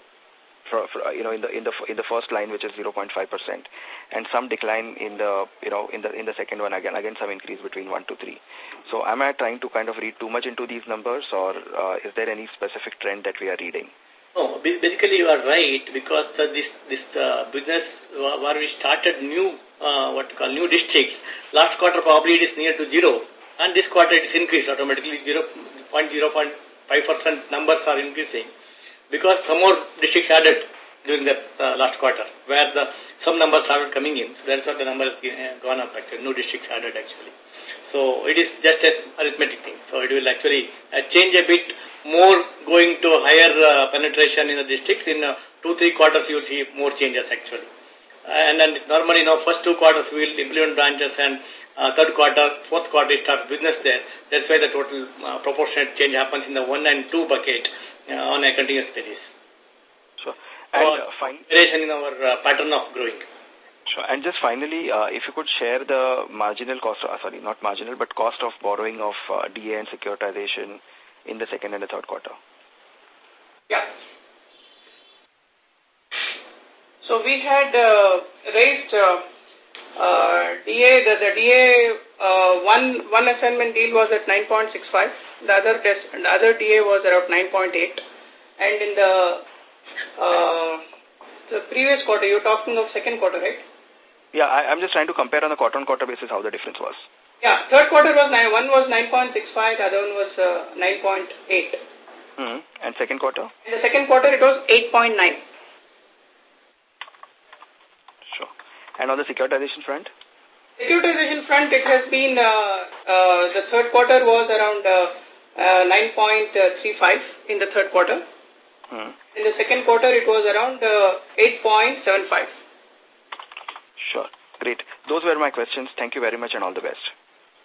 [SPEAKER 5] for, for, uh, you know in the in the in the first line which is 0.5 percent, and some decline in the you know in the in the second one again again some increase between one to three. So am I trying to kind of read too much into these numbers, or uh, is there any specific trend that we are reading?
[SPEAKER 1] No, basically you are right because uh, this this uh, business where we started new uh, what call new districts last quarter probably it is near to zero and this quarter it is increased automatically 0.0.5 percent numbers are increasing because some more districts added during the uh, last quarter, where the, some numbers started coming in. So that's why the number has uh, gone up, actually. No districts added, actually. So it is just an arithmetic thing. So it will actually uh, change a bit more going to higher penetration in the districts. In two, three quarters, you will see more changes, actually. And then normally now first two quarters we will implement branches and uh, third quarter, fourth quarter we start business there. That's why the total uh, proportionate change happens in the one and two bucket uh, on a continuous basis. Sure. And so, uh, fine. Variation in our uh, pattern of growing.
[SPEAKER 5] Sure. And just finally, uh, if you could share the marginal cost, uh, sorry, not marginal, but cost of borrowing of uh, DA and securitization in the second and the third quarter.
[SPEAKER 6] Yeah.
[SPEAKER 4] So we had uh, raised uh, uh, DA, the, the DA, uh, one, one assignment deal was at 9.65, the other test, the other DA was around 9.8. And in the, uh, the previous quarter, you're talking of second quarter, right?
[SPEAKER 5] Yeah, I, am just trying to compare on the quarter-on-quarter -quarter basis how the difference was.
[SPEAKER 4] Yeah, third quarter was nine, one was 9.65, the other one was uh, 9.8.
[SPEAKER 5] Mm -hmm. And second quarter?
[SPEAKER 4] In the second quarter, it was 8.9.
[SPEAKER 5] And on the securitization front?
[SPEAKER 4] Securitization front, it has been, uh, uh, the third quarter was around uh, uh 9.35 uh, in the third quarter. Hmm. In the second quarter, it was around uh, 8.75.
[SPEAKER 5] Sure. Great. Those were my questions. Thank you very much and all the best.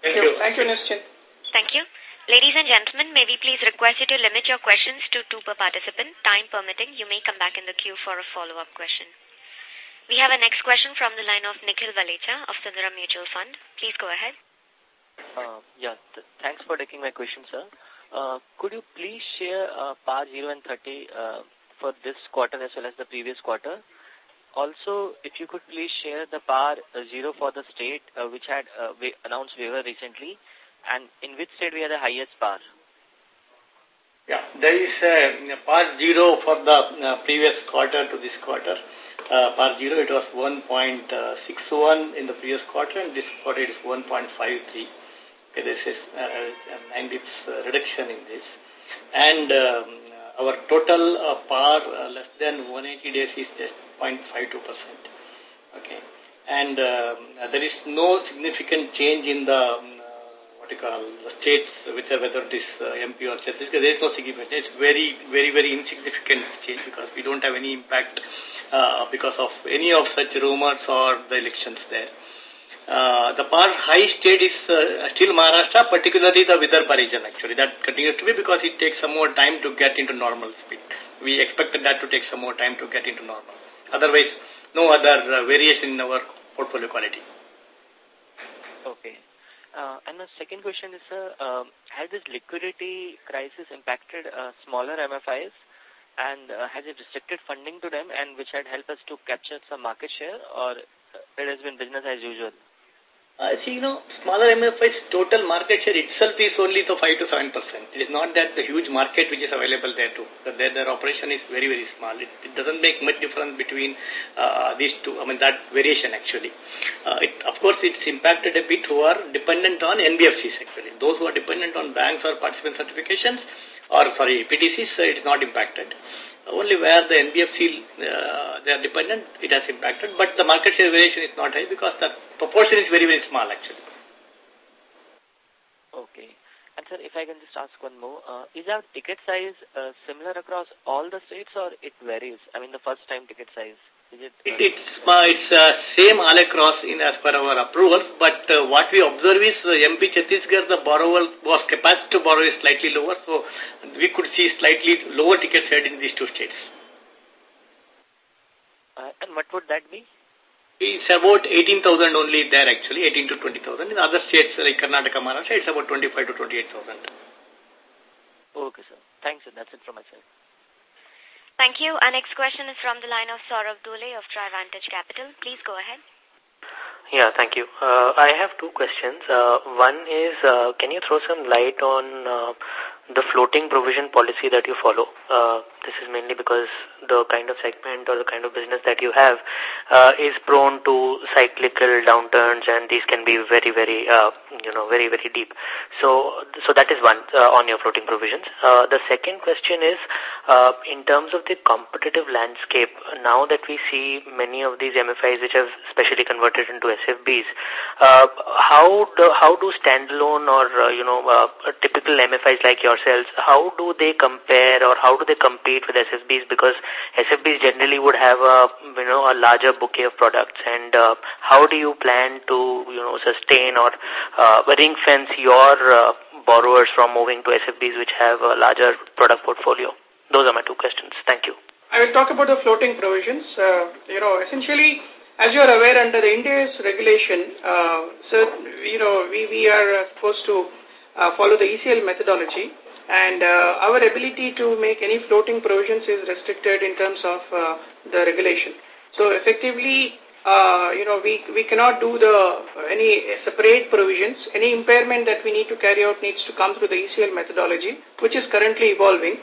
[SPEAKER 4] Thank, you. Thank you, Nischint.
[SPEAKER 2] Thank you. Ladies and gentlemen, may we please request you to limit your questions to two per participant. Time permitting, you may come back in the queue for a follow-up question. We have a next question from the line of Nikhil Valecha of Sundaram Mutual Fund. Please go ahead.
[SPEAKER 3] Uh, yeah, th thanks for taking my question, sir. Uh, could you please share uh, PAR 0 and 30 uh, for this quarter as well as the previous quarter? Also, if you could please share the PAR 0 for the state uh, which had uh, announced waiver recently and in which state we are the highest PAR?
[SPEAKER 1] Yeah, there is a par zero for the uh, previous quarter to this quarter. Uh, par zero, it was 1.61 uh, in the previous quarter, and this quarter it is 1.53. Okay, this is uh, uh 9 bits reduction in this. And um, our total uh, par uh, less than 180 days is just 0.52%. Okay. And um, there is no significant change in the um, what you call states, which are uh, whether this uh, MP or Chhattisgarh, there is no significant. It's very, very, very insignificant change because we don't have any impact uh, because of any of such rumors or the elections there. Uh, the par high state is uh, still Maharashtra, particularly the Vidarbha region actually. That continues to be because it takes some more time to get into normal speed. We expected that to take some more time to get into normal. Otherwise, no other uh, variation in our portfolio quality.
[SPEAKER 3] Okay. Uh, and the second question is, uh, um, has this liquidity crisis impacted uh, smaller MFIs and uh, has it restricted funding to them and which had helped us to capture some market share or uh, it has been business as usual?
[SPEAKER 1] Uh, see, you know, smaller MFI's total market share itself is only the 5 to 7 percent. It is not that the huge market which is available there too. So their, their operation is very, very small. It, it doesn't make much difference between uh, these two, I mean, that variation actually. Uh, it, of course, it's impacted a bit who are dependent on NBFCs actually. Those who are dependent on banks or participant certifications or, sorry, PTCs, uh, it's not impacted. Only where the NBF feel uh, they are dependent, it has impacted. But the market share variation is not high because the proportion is very, very small actually.
[SPEAKER 3] Okay. And sir, if I can just ask one more, uh, is our ticket size uh, similar across all the states or it varies? I mean, the first time ticket size? It, it, it's
[SPEAKER 1] it's uh, same all across in as per our approvals, but uh, what we observe is the uh, MP Chhattisgarh, the borrower was capacity to borrow is slightly lower, so we could see slightly lower ticket size in these two states. Uh, and what would that be? It's about 18,000 only there actually, 18 to 20,000. In other states like Karnataka, Maharashtra, it's about 25 to 28,000. Okay, sir.
[SPEAKER 7] Thanks, sir. That's it from my side.
[SPEAKER 2] Thank you. Our next question is from the line of Saurabh Dule of Trivantage Capital. Please go ahead.
[SPEAKER 7] Yeah, thank you. Uh, I have two questions. Uh, one is, uh, can you throw some light on uh, the floating provision policy that you follow. Uh, this is mainly because the kind of segment or the kind of business that you have uh, is prone to cyclical downturns, and these can be very, very, uh, you know, very, very deep. So, so that is one uh, on your floating provisions. Uh, the second question is, uh, in terms of the competitive landscape, now that we see many of these MFIs which have specially converted into SFBs, how do, how do standalone or you know typical MFIs like your yourselves, how do they compare or how do they compete with SFBs? Because SFBs generally would have a, you know, a larger bouquet of products and uh, how do you plan to, you know, sustain or uh, ring fence your uh, borrowers from moving to SFBs which have a larger product portfolio? Those are my two questions. Thank you.
[SPEAKER 4] I will talk about the floating provisions. you know, essentially, as you are aware, under the Ind AS regulation, so, you know, we, we are forced to follow the ECL methodology. And uh, our ability to make any floating provisions is restricted in terms of uh, the regulation. So effectively, uh, you know, we, we cannot do the any separate provisions. Any impairment that we need to carry out needs to come through the ECL methodology, which is currently evolving.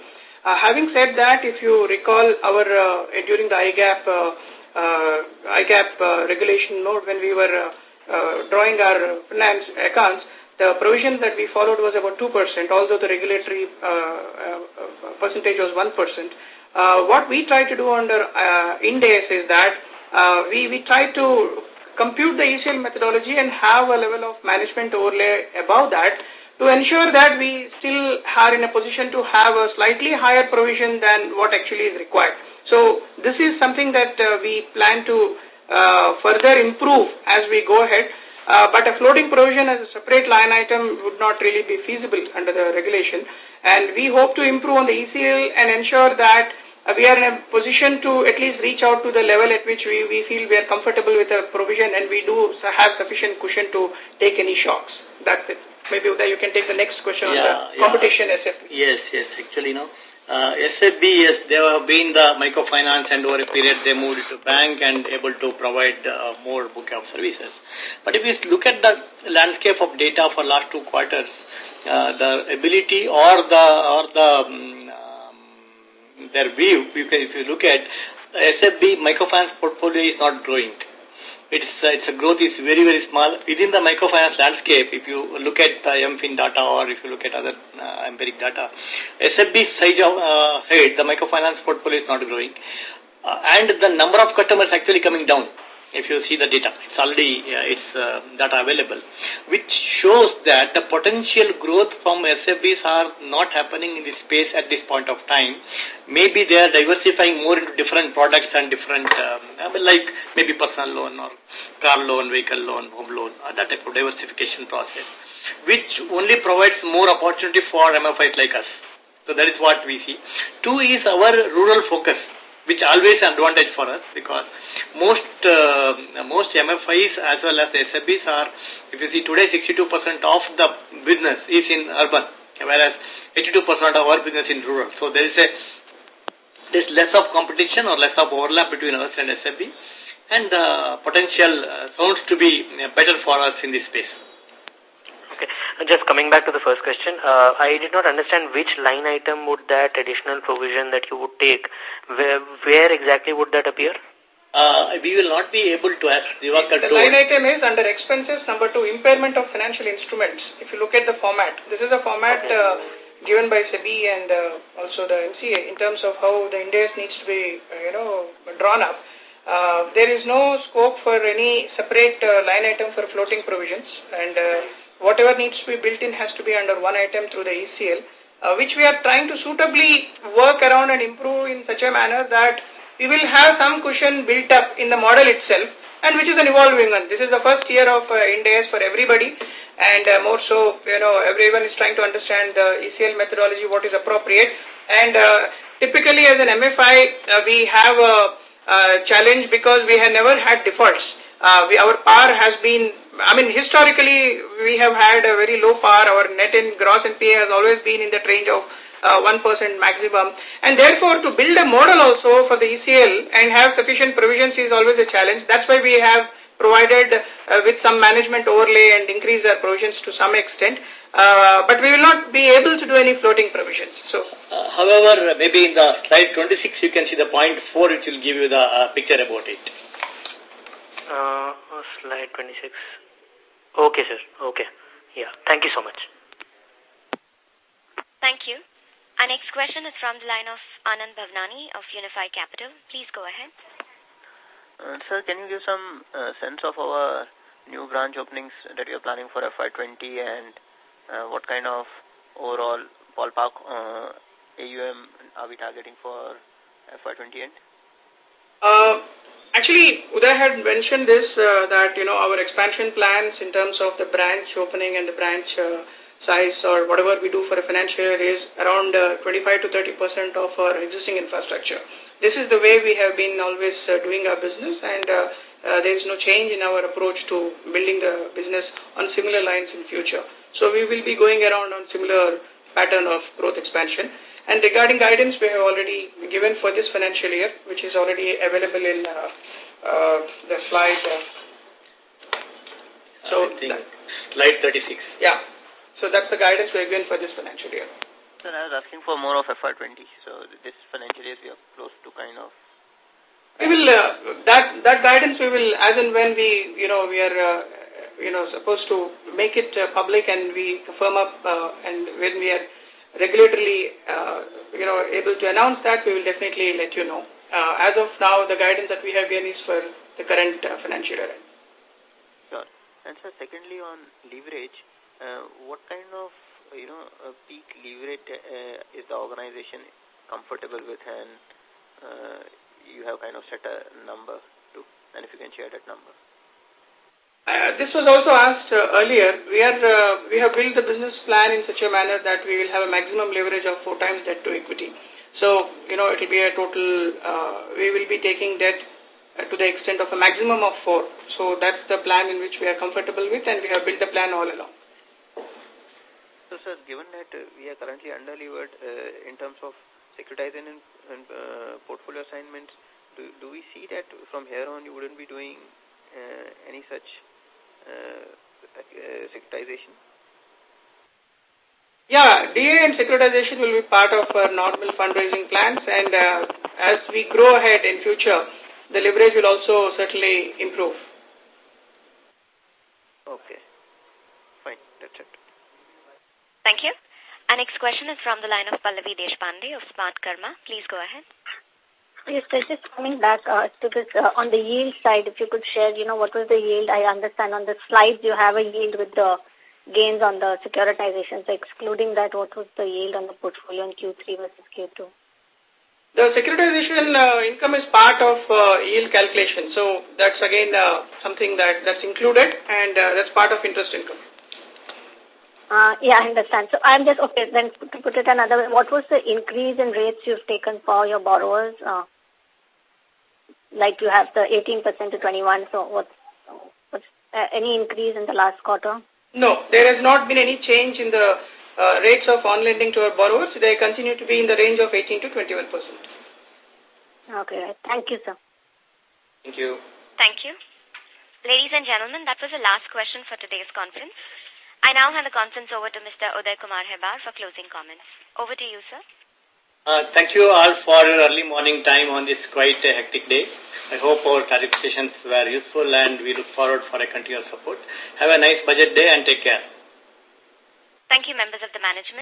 [SPEAKER 4] Uh, having said that, if you recall our uh, during the IGAAP uh, uh, IGAAP uh, regulation note when we were uh, uh, drawing our finance accounts, the provision that we followed was about 2%, although the regulatory uh, uh, uh percentage was 1%. Uh, what we try to do under uh, Ind AS is that we, we try to compute the ECL methodology and have a level of management overlay above that to ensure that we still are in a position to have a slightly higher provision than what actually is required. So this is something that uh, we plan to uh, further improve as we go ahead. Uh, but a floating provision as a separate line item would not really be feasible under the regulation. And we hope to improve on the ECL and ensure that uh, we are in a position to at least reach out to the level at which we, we feel we are comfortable with a provision and we do have sufficient cushion to take any
[SPEAKER 1] shocks. That's it. Maybe Uday, you can take the next question yeah, on the competition yeah. Yes, yes. Actually, you know, uh, SFB, yes, they have been the microfinance and over a period they moved to bank and able to provide uh, more book of services. But if you look at the landscape of data for last two quarters, uh, the ability or the, or the, um, um their view, if you look at SFB microfinance portfolio is not growing. It's, uh, it's a growth is very, very small. Within the microfinance landscape, if you look at the MFIN data or if you look at other uh, empiric data, SFB size of uh, head, the microfinance portfolio is not growing. Uh, and the number of customers actually coming down if you see the data. It's already uh, it's uh, data available, which shows that the potential growth from SFBs are not happening in this space at this point of time. Maybe they are diversifying more into different products and different, um, like maybe personal loan or car loan, vehicle loan, home loan, uh, that type of diversification process, which only provides more opportunity for MFIs like us. So that is what we see. Two is our rural focus which always advantage for us because most uh, most MFIs as well as SFBs are, if you see today 62% of the business is in urban, whereas 82% of our business in rural. So there is a there's less of competition or less of overlap between us and SFB and the uh, potential uh, sounds to be uh, better for us in this space.
[SPEAKER 7] Okay. Uh, just coming back to the first question, uh, I did not understand which line item would that additional provision that you would take, where, where exactly would that appear? Uh, we will not be able to ask the line item
[SPEAKER 4] is under expenses number two impairment of financial instruments if you look at the format this is a format uh, given by SEBI and also the MCA in terms of how the index needs to be you know drawn up there is no scope for any separate line item for floating provisions and whatever needs to be built in has to be under one item through the ECL, uh, which we are trying to suitably work around and improve in such a manner that we will have some cushion built up in the model itself and which is an evolving one. This is the first year of uh, Ind AS for everybody and uh, more so, you know, everyone is trying to understand the ECL methodology, what is appropriate. And typically as an MFI, we have a, a challenge because we have never had defaults. we, our power has been I mean, historically, we have had a very low PAR. Our net and gross NPA has always been in the range of 1% uh, maximum. And therefore, to build a model also for the ECL and have sufficient provisions is always a challenge. That's why we have provided uh, with some management overlay and increase our provisions to some extent. Uh, but we will not be able to do any floating provisions. So,
[SPEAKER 1] uh, However, maybe in the slide 26, you can see the point 4, which will give you the uh, picture about it.
[SPEAKER 7] slide 26. Okay, sir. Okay. Yeah. Thank you so much.
[SPEAKER 2] Thank you. Our next question is from the line of Anand Bhavnani of Unifi Capital. Please go ahead.
[SPEAKER 6] Uh, sir, can you give some uh, sense of our new branch openings that you are planning for FY20 and uh, what kind of overall ballpark uh, AUM are we targeting for FY20 end? Uh,
[SPEAKER 4] Actually, Uday had mentioned this, uh, that, you know, our expansion plans in terms of the branch opening and the branch uh, size or whatever we do for a financial is around uh, 25 to 30 percent of our existing infrastructure. This is the way we have been always uh, doing our business and uh, uh, there is no change in our approach to building the business on similar lines in future. So we will be going around on similar pattern of growth expansion. And regarding guidance, we have already given for this financial year, which is already available in uh, uh, the slide. Uh. so slide
[SPEAKER 6] 36. Yeah. So that's the guidance we have given for this financial year. Sir, I was asking for more of FR20. So this financial year, we are close to kind of we will uh,
[SPEAKER 4] that that guidance we will as and when we you know we are uh, you know supposed to make it uh, public and we firm up uh, and when we are regulatorily, uh, you know, able to announce that, we will definitely let you know. Uh, as of now, the guidance that we have given is for the current uh, financial year.
[SPEAKER 6] Sure. And so, secondly, on leverage, what kind of, you know, peak leverage is the organization comfortable with and uh, you have kind of set a number to, and if you can share that number. Uh, this was also asked uh, earlier.
[SPEAKER 4] We are uh, we have built the business plan in such a manner that we will have a maximum leverage of four times debt to equity. So you know it will be a total. Uh, we will be taking debt uh, to the extent of a maximum of four. So that's the plan in which we are comfortable with, and we have built the plan all along.
[SPEAKER 6] So sir, given that we are currently underlevered in terms of securitizing and, and portfolio assignments, do do we see that from here on you wouldn't be doing any such? Uh, securitization?
[SPEAKER 4] Yeah, DA and securitization will be part of our normal fundraising plans and uh, as we grow ahead in future, the leverage will also certainly improve.
[SPEAKER 2] Okay. Fine. That's it. Thank you. Our next question is from the line of Pallavi Deshpande of Smartkarma. Please go ahead.
[SPEAKER 9] Yes, sir, just coming back uh, to uh, on the yield side, if you could share, you know, what was the yield? I understand on the slides you have a yield with the gains on the securitization. So excluding that, what was the yield on the portfolio in Q3 versus Q2?
[SPEAKER 4] The securitization uh, income is part of yield calculation. So that's again something that, that's included and that's part of interest income.
[SPEAKER 9] Uh, yeah, I understand. So I'm just, okay, then to put it another way, what was the increase in rates you've taken for your borrowers? like you have the 18% to 21 so what's, uh, any increase in the last quarter? No, there has
[SPEAKER 4] not been any change in the uh, rates of on lending to our borrowers. They continue to be in the range of 18 to 21%.
[SPEAKER 9] Okay, thank you, sir.
[SPEAKER 4] Thank
[SPEAKER 2] you. Thank you. Ladies and gentlemen, that was the last question for today's conference. I now hand the conference over to Mr. Uday Kumar Hebbar for closing comments. Over to you, sir.
[SPEAKER 1] Uh, thank you all for your early morning time on this quite uh, hectic day. I hope our clarifications were useful and we look forward for a continual support. Have a nice budget day and take care.
[SPEAKER 2] Thank you, members of the management.